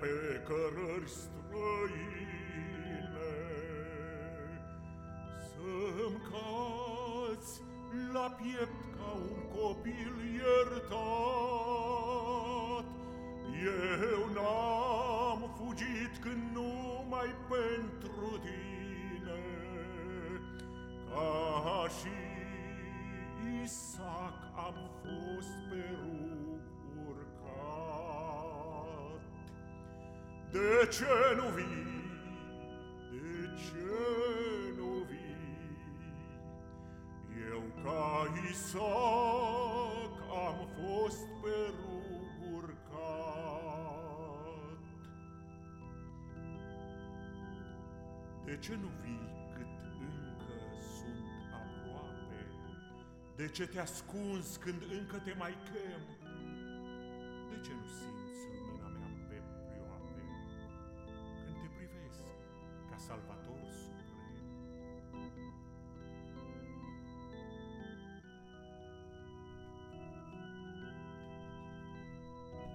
pe cărări străine. Să-mi cați la piept ca un copil iertat. Eu n-am fugit când numai pentru tine. Ca și Isaac am fost pe rug De ce nu vii? De ce nu vii? Eu ca Isaac am fost pe rug urcat De ce nu vii cât încă sunt de ce te ascunzi când încă te mai chem?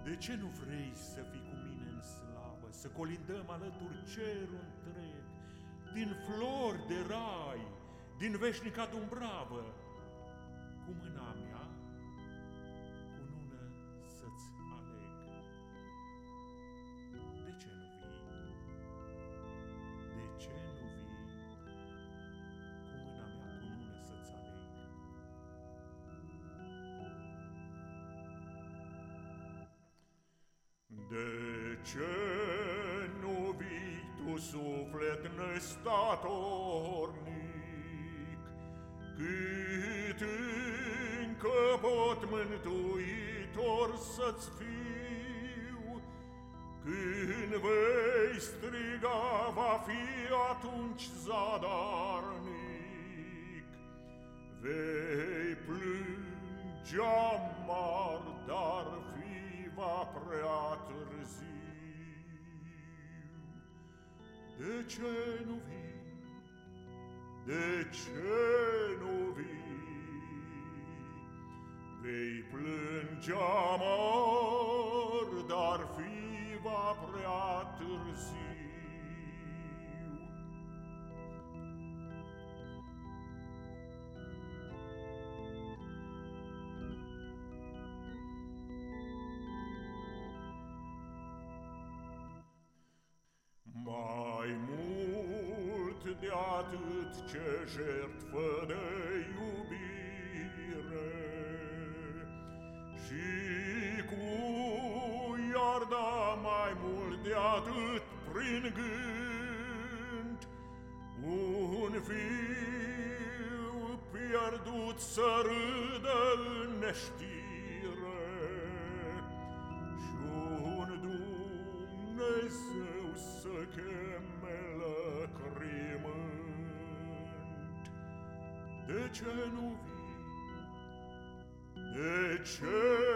De ce nu vrei să fii cu mine în slavă, Să colindăm alături cerul întreg, Din flori de rai, din veșnica dumbravă, cu mâna ce nu vii tu, suflet nestatornic, cât încă pot mântuitor să-ți fiu, Când vei striga, va fi atunci zadarnic. Vei plânge amar, ce nu vii? De ce nu vii? Vei plânge amor, dar fi va prea târziu. De atât ce jertfă de iubire, și cu iar da mai mult de atât prin gând Un fiu pierdut să râdă în neștire cenovi, de cenovi,